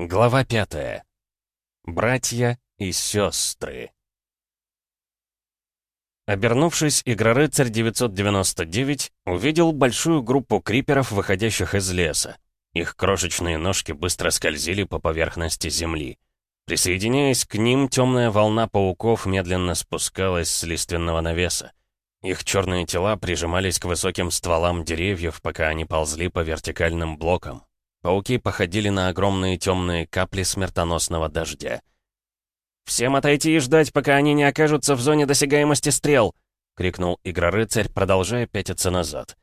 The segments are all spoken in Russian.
Глава пятая. Братья и сестры. Обернувшись, Игрорыцарь 999 увидел большую группу криперов, выходящих из леса. Их крошечные ножки быстро скользили по поверхности земли. Присоединяясь к ним, темная волна пауков медленно спускалась с лиственного навеса. Их черные тела прижимались к высоким стволам деревьев, пока они ползли по вертикальным блокам. Пауки походили на огромные темные капли смертоносного дождя. «Всем отойти и ждать, пока они не окажутся в зоне досягаемости стрел!» — крикнул Игрорыцарь, продолжая пятиться назад.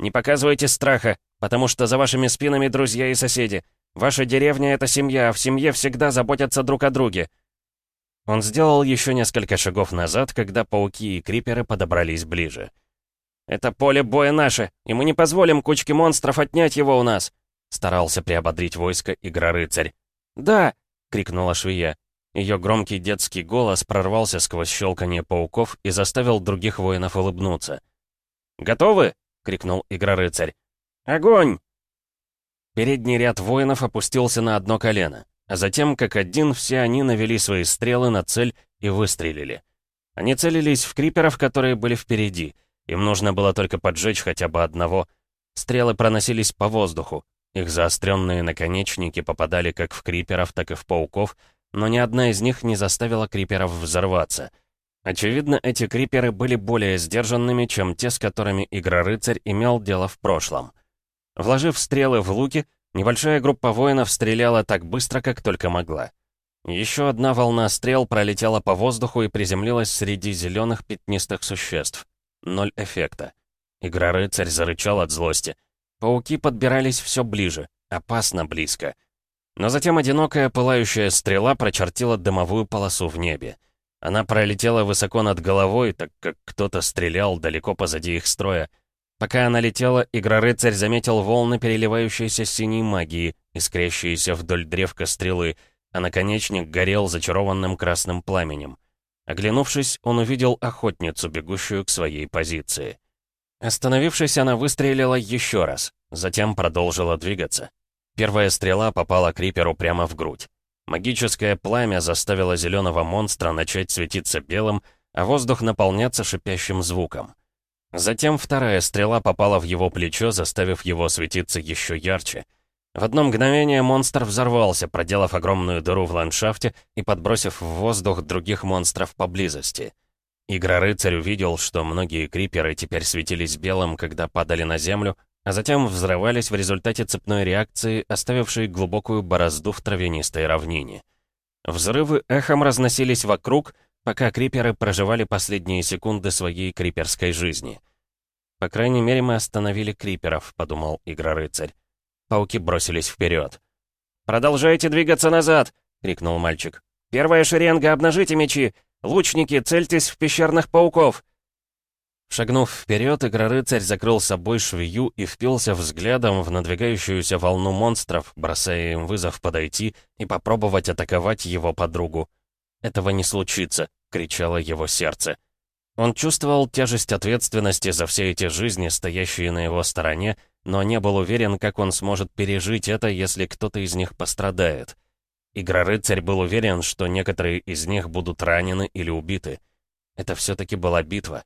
«Не показывайте страха, потому что за вашими спинами друзья и соседи. Ваша деревня — это семья, а в семье всегда заботятся друг о друге». Он сделал еще несколько шагов назад, когда пауки и криперы подобрались ближе. «Это поле боя наше, и мы не позволим кучке монстров отнять его у нас!» Старался приободрить войско Игрорыцарь. «Да!» — крикнула швея. Ее громкий детский голос прорвался сквозь щелканье пауков и заставил других воинов улыбнуться. «Готовы?» — крикнул Игрорыцарь. «Огонь!» Передний ряд воинов опустился на одно колено, а затем, как один, все они навели свои стрелы на цель и выстрелили. Они целились в криперов, которые были впереди. Им нужно было только поджечь хотя бы одного. Стрелы проносились по воздуху. Их заостренные наконечники попадали как в криперов, так и в пауков, но ни одна из них не заставила криперов взорваться. Очевидно, эти криперы были более сдержанными, чем те, с которыми Игрорыцарь имел дело в прошлом. Вложив стрелы в луки, небольшая группа воинов стреляла так быстро, как только могла. Еще одна волна стрел пролетела по воздуху и приземлилась среди зеленых пятнистых существ. Ноль эффекта. Игрорыцарь зарычал от злости. Пауки подбирались все ближе, опасно близко. Но затем одинокая пылающая стрела прочертила дымовую полосу в небе. Она пролетела высоко над головой, так как кто-то стрелял далеко позади их строя. Пока она летела, Игрорыцарь заметил волны переливающейся синей магии, искрящиеся вдоль древка стрелы, а наконечник горел зачарованным красным пламенем. Оглянувшись, он увидел охотницу, бегущую к своей позиции. Остановившись, она выстрелила еще раз, затем продолжила двигаться. Первая стрела попала Криперу прямо в грудь. Магическое пламя заставило зеленого монстра начать светиться белым, а воздух наполняться шипящим звуком. Затем вторая стрела попала в его плечо, заставив его светиться еще ярче. В одно мгновение монстр взорвался, проделав огромную дыру в ландшафте и подбросив в воздух других монстров поблизости. Игрорыцарь увидел, что многие криперы теперь светились белым, когда падали на землю, а затем взрывались в результате цепной реакции, оставившей глубокую борозду в травянистой равнине. Взрывы эхом разносились вокруг, пока криперы проживали последние секунды своей криперской жизни. «По крайней мере, мы остановили криперов», — подумал Игрорыцарь. Пауки бросились вперед. «Продолжайте двигаться назад!» — крикнул мальчик. «Первая шеренга, обнажите мечи! Лучники, цельтесь в пещерных пауков!» Шагнув вперед, Игрорыцарь закрыл собой швею и впился взглядом в надвигающуюся волну монстров, бросая им вызов подойти и попробовать атаковать его подругу. «Этого не случится!» — кричало его сердце. Он чувствовал тяжесть ответственности за все эти жизни, стоящие на его стороне, но не был уверен, как он сможет пережить это, если кто-то из них пострадает. Игрорыцарь был уверен, что некоторые из них будут ранены или убиты. Это все-таки была битва.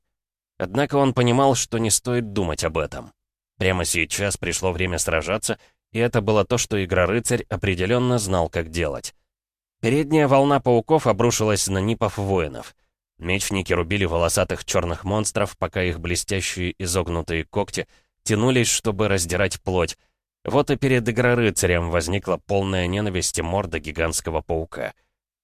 Однако он понимал, что не стоит думать об этом. Прямо сейчас пришло время сражаться, и это было то, что Игрорыцарь определенно знал, как делать. Передняя волна пауков обрушилась на нипов воинов. Мечники рубили волосатых черных монстров, пока их блестящие изогнутые когти тянулись, чтобы раздирать плоть, вот и перед Игрорыцарем возникла полная ненависти морда гигантского паука.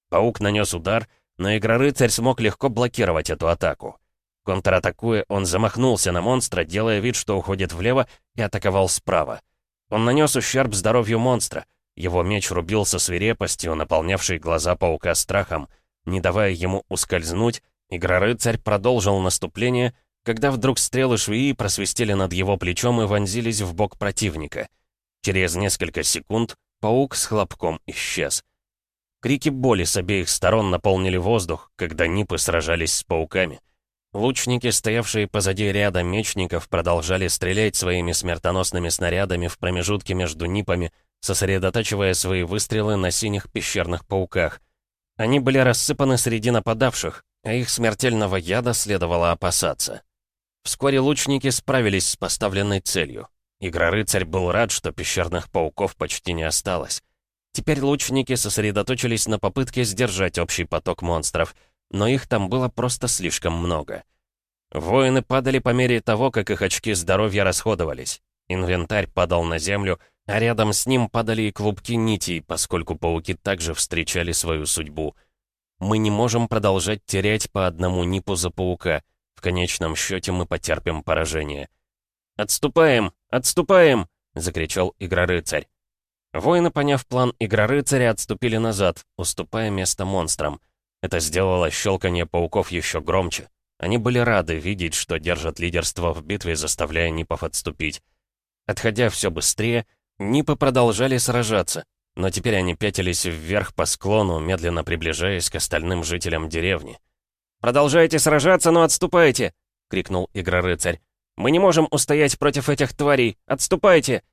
Паук нанес удар, но Игрорыцарь смог легко блокировать эту атаку. Контратакуя, он замахнулся на монстра, делая вид, что уходит влево, и атаковал справа. Он нанес ущерб здоровью монстра. Его меч рубился свирепостью, наполнявшей глаза паука страхом. Не давая ему ускользнуть, Игрорыцарь продолжил наступление, когда вдруг стрелы швеи просвистели над его плечом и вонзились в бок противника — Через несколько секунд паук с хлопком исчез. Крики боли с обеих сторон наполнили воздух, когда нипы сражались с пауками. Лучники, стоявшие позади ряда мечников, продолжали стрелять своими смертоносными снарядами в промежутке между нипами, сосредотачивая свои выстрелы на синих пещерных пауках. Они были рассыпаны среди нападавших, а их смертельного яда следовало опасаться. Вскоре лучники справились с поставленной целью. Игрорыцарь был рад, что пещерных пауков почти не осталось. Теперь лучники сосредоточились на попытке сдержать общий поток монстров, но их там было просто слишком много. Воины падали по мере того, как их очки здоровья расходовались. Инвентарь падал на землю, а рядом с ним падали и клубки нитей, поскольку пауки также встречали свою судьбу. Мы не можем продолжать терять по одному нипу за паука. В конечном счете мы потерпим поражение. «Отступаем! Отступаем!» — закричал Игрорыцарь. Воины, поняв план Игрорыцаря, отступили назад, уступая место монстрам. Это сделало щелканье пауков еще громче. Они были рады видеть, что держат лидерство в битве, заставляя Нипов отступить. Отходя все быстрее, Нипы продолжали сражаться, но теперь они пятились вверх по склону, медленно приближаясь к остальным жителям деревни. «Продолжайте сражаться, но отступайте!» — крикнул Игрорыцарь. «Мы не можем устоять против этих тварей! Отступайте!»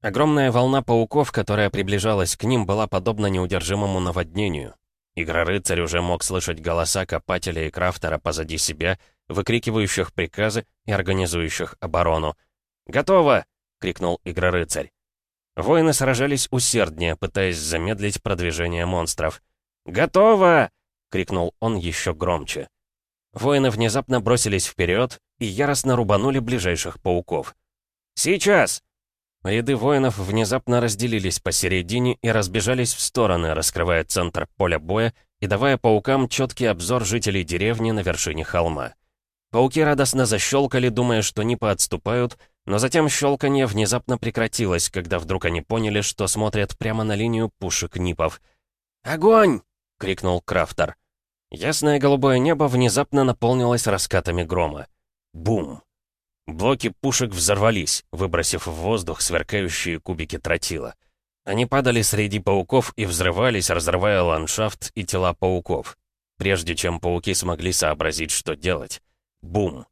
Огромная волна пауков, которая приближалась к ним, была подобна неудержимому наводнению. Игрорыцарь уже мог слышать голоса Копателя и Крафтера позади себя, выкрикивающих приказы и организующих оборону. «Готово!» — крикнул Игрорыцарь. Воины сражались усерднее, пытаясь замедлить продвижение монстров. «Готово!» — крикнул он еще громче. Воины внезапно бросились вперед и яростно рубанули ближайших пауков. «Сейчас!» Ряды воинов внезапно разделились посередине и разбежались в стороны, раскрывая центр поля боя и давая паукам четкий обзор жителей деревни на вершине холма. Пауки радостно защелкали, думая, что Нипы отступают, но затем щелканье внезапно прекратилось, когда вдруг они поняли, что смотрят прямо на линию пушек Нипов. «Огонь!» — крикнул Крафтер. Ясное голубое небо внезапно наполнилось раскатами грома. Бум! Блоки пушек взорвались, выбросив в воздух сверкающие кубики тротила. Они падали среди пауков и взрывались, разрывая ландшафт и тела пауков. Прежде чем пауки смогли сообразить, что делать. Бум!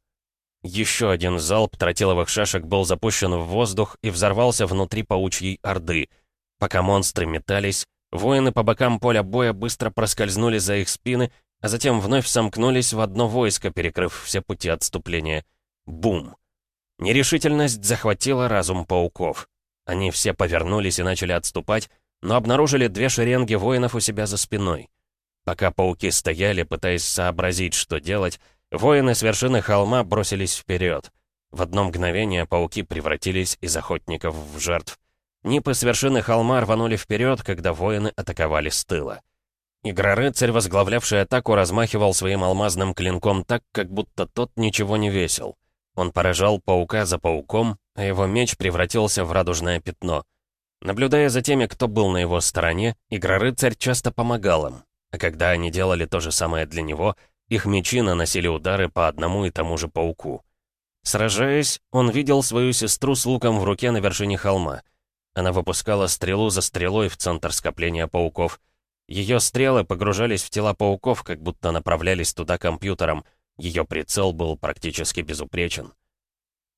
Еще один залп тротиловых шашек был запущен в воздух и взорвался внутри паучьей орды. Пока монстры метались, воины по бокам поля боя быстро проскользнули за их спины, а затем вновь сомкнулись в одно войско, перекрыв все пути отступления. Бум! Нерешительность захватила разум пауков. Они все повернулись и начали отступать, но обнаружили две шеренги воинов у себя за спиной. Пока пауки стояли, пытаясь сообразить, что делать, воины с вершины холма бросились вперед. В одно мгновение пауки превратились из охотников в жертв. Нипы с вершины холма рванули вперед, когда воины атаковали с тыла. Игрорыцарь, возглавлявший атаку, размахивал своим алмазным клинком так, как будто тот ничего не весил. Он поражал паука за пауком, а его меч превратился в радужное пятно. Наблюдая за теми, кто был на его стороне, Игрорыцарь часто помогал им, а когда они делали то же самое для него, их мечи наносили удары по одному и тому же пауку. Сражаясь, он видел свою сестру с луком в руке на вершине холма. Она выпускала стрелу за стрелой в центр скопления пауков. Ее стрелы погружались в тела пауков, как будто направлялись туда компьютером — ее прицел был практически безупречен.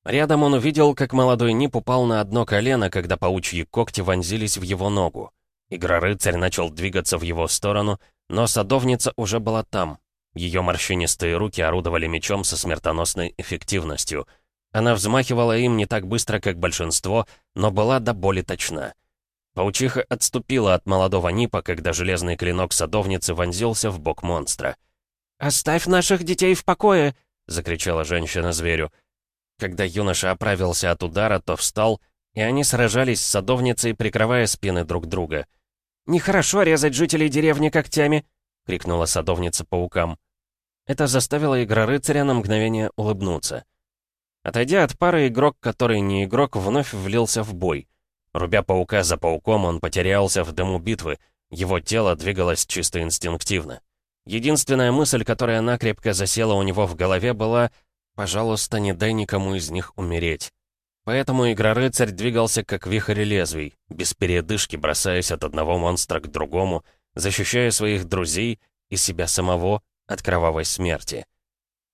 Рядом он увидел, как молодой Нип упал на одно колено, когда паучьи когти вонзились в его ногу. Игрорыцарь начал двигаться в его сторону, но садовница уже была там. Ее морщинистые руки орудовали мечом со смертоносной эффективностью. Она взмахивала им не так быстро, как большинство, но была до боли точна. Паучиха отступила от молодого Нипа, когда железный клинок садовницы вонзился в бок монстра. «Оставь наших детей в покое!» — закричала женщина зверю. Когда юноша оправился от удара, то встал, и они сражались с садовницей, прикрывая спины друг друга. «Нехорошо резать жителей деревни когтями!» — крикнула садовница паукам. Это заставило игрорыцаря на мгновение улыбнуться. Отойдя от пары, игрок, который не игрок, вновь влился в бой. Рубя паука за пауком, он потерялся в дыму битвы, его тело двигалось чисто инстинктивно. Единственная мысль, которая накрепко засела у него в голове, была «Пожалуйста, не дай никому из них умереть». Поэтому Игрорыцарь двигался как вихрь лезвий, без передышки бросаясь от одного монстра к другому, защищая своих друзей и себя самого от кровавой смерти.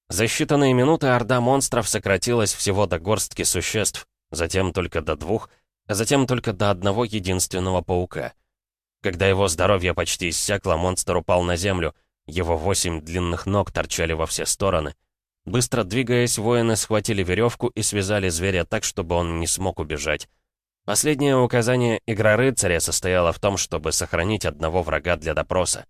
За считанные минуты орда монстров сократилась всего до горстки существ, затем только до двух, а затем только до одного единственного паука. Когда его здоровье почти иссякло, монстр упал на землю, его восемь длинных ног торчали во все стороны. Быстро двигаясь, воины схватили веревку и связали зверя так, чтобы он не смог убежать. Последнее указание игра рыцаря состояло в том, чтобы сохранить одного врага для допроса.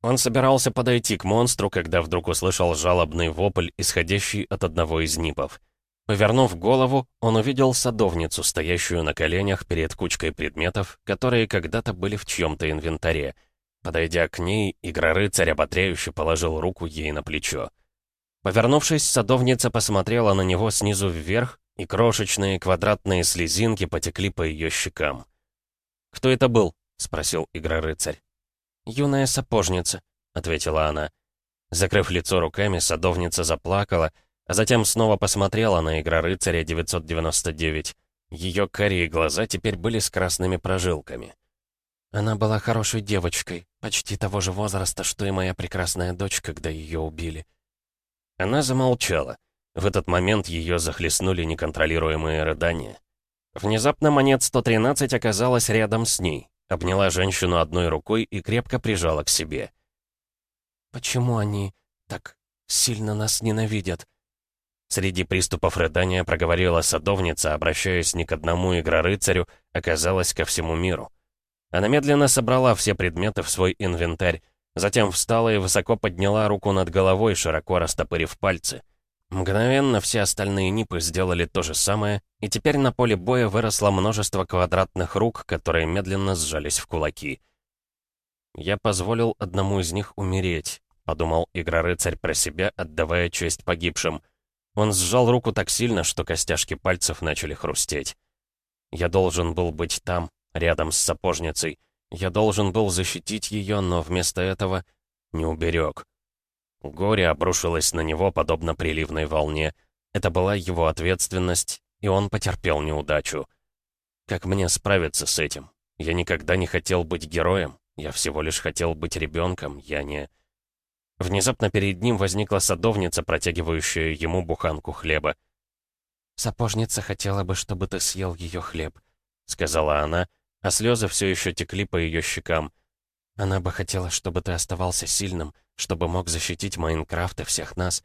Он собирался подойти к монстру, когда вдруг услышал жалобный вопль, исходящий от одного из нипов. Повернув голову, он увидел садовницу, стоящую на коленях перед кучкой предметов, которые когда-то были в чьем-то инвентаре. Подойдя к ней, игра-рыцарь ободряюще положил руку ей на плечо. Повернувшись, садовница посмотрела на него снизу вверх, и крошечные квадратные слезинки потекли по ее щекам. «Кто это был?» — спросил игра-рыцарь. «Юная сапожница», — ответила она. Закрыв лицо руками, садовница заплакала, а затем снова посмотрела на игра-рыцаря 999. Ее карие глаза теперь были с красными прожилками. Она была хорошей девочкой, почти того же возраста, что и моя прекрасная дочь, когда ее убили. Она замолчала. В этот момент ее захлестнули неконтролируемые рыдания. Внезапно монет 113 оказалась рядом с ней, обняла женщину одной рукой и крепко прижала к себе. «Почему они так сильно нас ненавидят?» Среди приступов рыдания проговорила садовница, обращаясь не к одному игрорыцарю, оказалось ко всему миру. Она медленно собрала все предметы в свой инвентарь, затем встала и высоко подняла руку над головой, широко растопырив пальцы. Мгновенно все остальные нипы сделали то же самое, и теперь на поле боя выросло множество квадратных рук, которые медленно сжались в кулаки. «Я позволил одному из них умереть», — подумал игрорыцарь про себя, отдавая честь погибшим — он сжал руку так сильно, что костяшки пальцев начали хрустеть. Я должен был быть там, рядом с сапожницей. Я должен был защитить ее, но вместо этого не уберег. Горе обрушилось на него, подобно приливной волне. Это была его ответственность, и он потерпел неудачу. Как мне справиться с этим? Я никогда не хотел быть героем. Я всего лишь хотел быть ребенком. Я не... Внезапно перед ним возникла садовница, протягивающая ему буханку хлеба. «Сапожница хотела бы, чтобы ты съел ее хлеб», — сказала она, а слезы все еще текли по ее щекам. «Она бы хотела, чтобы ты оставался сильным, чтобы мог защитить Майнкрафт и всех нас».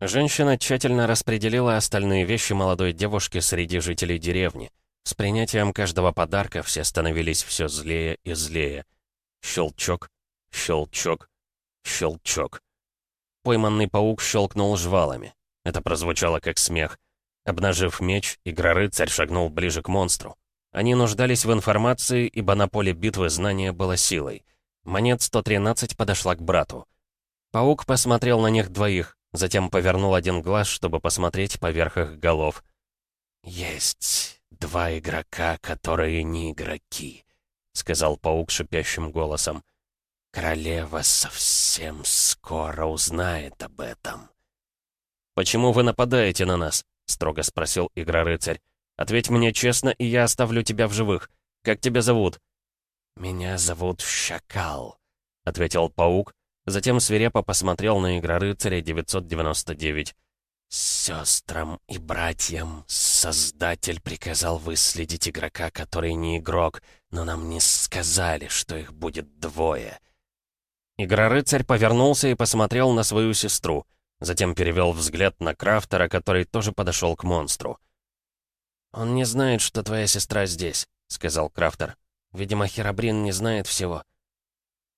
Женщина тщательно распределила остальные вещи молодой девушки среди жителей деревни. С принятием каждого подарка все становились все злее и злее. Щелчок, щелчок, Щелчок. Пойманный паук щелкнул жвалами. Это прозвучало как смех. Обнажив меч, игрорыцарь шагнул ближе к монстру. Они нуждались в информации, ибо на поле битвы знание было силой. Монет 113 подошла к брату. Паук посмотрел на них двоих, затем повернул один глаз, чтобы посмотреть поверх их голов. «Есть два игрока, которые не игроки», — сказал паук шипящим голосом. Королева совсем скоро узнает об этом. «Почему вы нападаете на нас?» — строго спросил Игра-рыцарь. «Ответь мне честно, и я оставлю тебя в живых. Как тебя зовут?» «Меня зовут Шакал», — ответил паук, затем свирепо посмотрел на Игра-рыцаря 999. «Сестрам и братьям Создатель приказал выследить игрока, который не игрок, но нам не сказали, что их будет двое». Игрорыцарь повернулся и посмотрел на свою сестру. Затем перевел взгляд на Крафтера, который тоже подошел к монстру. «Он не знает, что твоя сестра здесь», — сказал Крафтер. «Видимо, Херабрин не знает всего».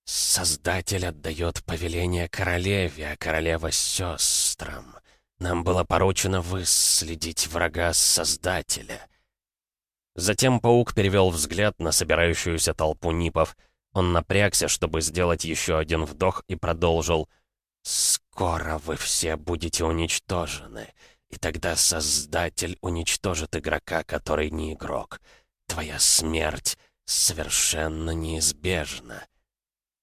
«Создатель отдает повеление королеве, а королева — сестрам. Нам было поручено выследить врага Создателя». Затем паук перевел взгляд на собирающуюся толпу нипов — он напрягся, чтобы сделать еще один вдох, и продолжил. «Скоро вы все будете уничтожены, и тогда Создатель уничтожит игрока, который не игрок. Твоя смерть совершенно неизбежна».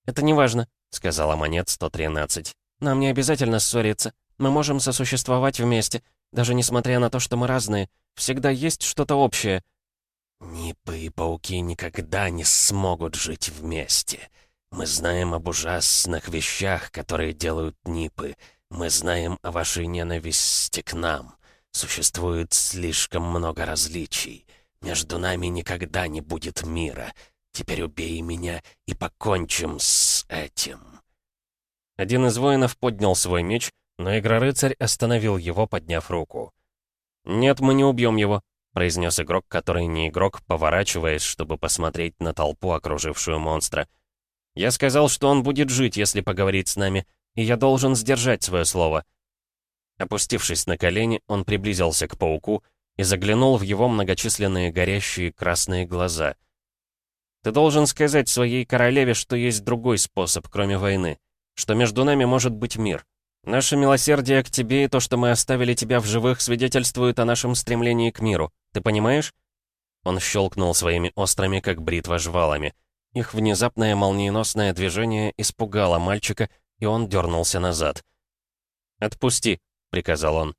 «Это не важно», — сказала Монет 113. «Нам не обязательно ссориться. Мы можем сосуществовать вместе, даже несмотря на то, что мы разные. Всегда есть что-то общее». Нипы и пауки никогда не смогут жить вместе. Мы знаем об ужасных вещах, которые делают Нипы. Мы знаем о вашей ненависти к нам. Существует слишком много различий. Между нами никогда не будет мира. Теперь убей меня и покончим с этим». Один из воинов поднял свой меч, но Игрорыцарь остановил его, подняв руку. «Нет, мы не убьем его», — произнес игрок, который не игрок, поворачиваясь, чтобы посмотреть на толпу, окружившую монстра. «Я сказал, что он будет жить, если поговорить с нами, и я должен сдержать свое слово». Опустившись на колени, он приблизился к пауку и заглянул в его многочисленные горящие красные глаза. «Ты должен сказать своей королеве, что есть другой способ, кроме войны, что между нами может быть мир. Наше милосердие к тебе и то, что мы оставили тебя в живых, свидетельствует о нашем стремлении к миру. Ты понимаешь?» Он щелкнул своими острыми, как бритва, жвалами. Их внезапное молниеносное движение испугало мальчика, и он дернулся назад. «Отпусти», — приказал он.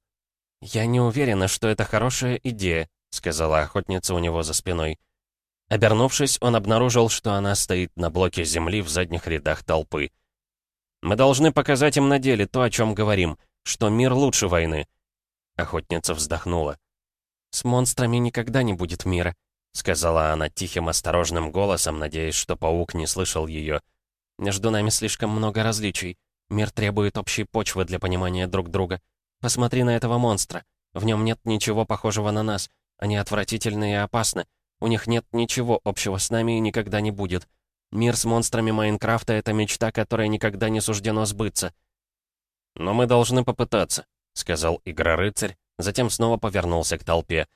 «Я не уверена, что это хорошая идея», — сказала охотница у него за спиной. Обернувшись, он обнаружил, что она стоит на блоке земли в задних рядах толпы. «Мы должны показать им на деле то, о чем говорим, что мир лучше войны». Охотница вздохнула. «С монстрами никогда не будет мира», — сказала она тихим, осторожным голосом, надеясь, что паук не слышал ее. «Между нами слишком много различий. Мир требует общей почвы для понимания друг друга. Посмотри на этого монстра. В нем нет ничего похожего на нас. Они отвратительны и опасны. У них нет ничего общего с нами и никогда не будет. Мир с монстрами Майнкрафта — это мечта, которая никогда не суждено сбыться». «Но мы должны попытаться», — сказал Игрорыцарь, Затем снова повернулся к толпе.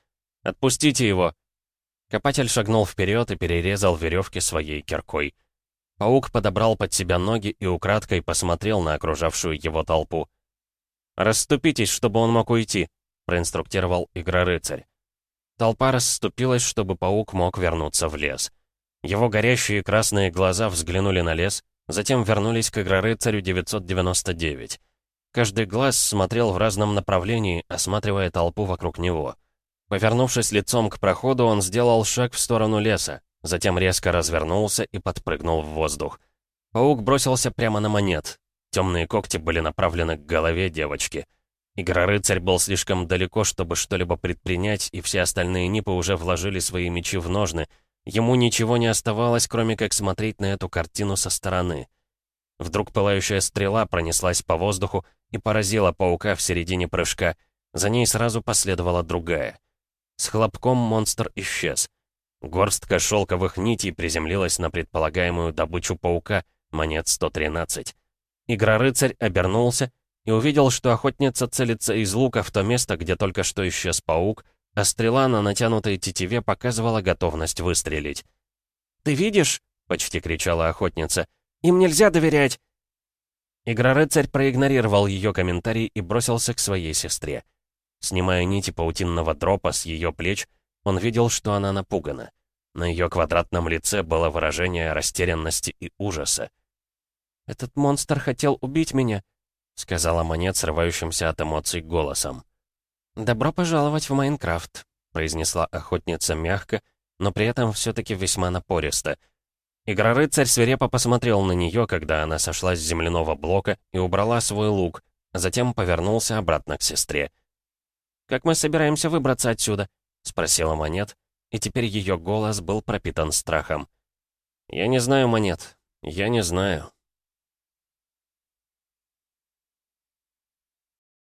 «Отпустите его!» Копатель шагнул вперед и перерезал веревки своей киркой. Паук подобрал под себя ноги и украдкой посмотрел на окружавшую его толпу. «Расступитесь, чтобы он мог уйти», — проинструктировал Игрорыцарь. Толпа расступилась, чтобы паук мог вернуться в лес. Его горящие красные глаза взглянули на лес, затем вернулись к Игрорыцарю 999. Каждый глаз смотрел в разном направлении, осматривая толпу вокруг него. Повернувшись лицом к проходу, он сделал шаг в сторону леса, затем резко развернулся и подпрыгнул в воздух. Паук бросился прямо на монет. Темные когти были направлены к голове девочки. Игрорыцарь был слишком далеко, чтобы что-либо предпринять, и все остальные нипы уже вложили свои мечи в ножны. Ему ничего не оставалось, кроме как смотреть на эту картину со стороны. Вдруг пылающая стрела пронеслась по воздуху и поразила паука в середине прыжка. За ней сразу последовала другая. С хлопком монстр исчез. Горстка шелковых нитей приземлилась на предполагаемую добычу паука, монет 113. Игрорыцарь обернулся и увидел, что охотница целится из лука в то место, где только что исчез паук, а стрела на натянутой тетиве показывала готовность выстрелить. «Ты видишь?» — почти кричала охотница. «Им нельзя доверять!» Игрорыцарь проигнорировал ее комментарий и бросился к своей сестре. Снимая нити паутинного дропа с ее плеч, он видел, что она напугана. На ее квадратном лице было выражение растерянности и ужаса. «Этот монстр хотел убить меня», — сказала Монет срывающимся от эмоций голосом. «Добро пожаловать в Майнкрафт», — произнесла охотница мягко, но при этом все-таки весьма напористо — Игрорыцарь свирепо посмотрел на нее, когда она сошла с земляного блока и убрала свой лук, а затем повернулся обратно к сестре. «Как мы собираемся выбраться отсюда?» — спросила Монет, и теперь ее голос был пропитан страхом. «Я не знаю, Монет, я не знаю».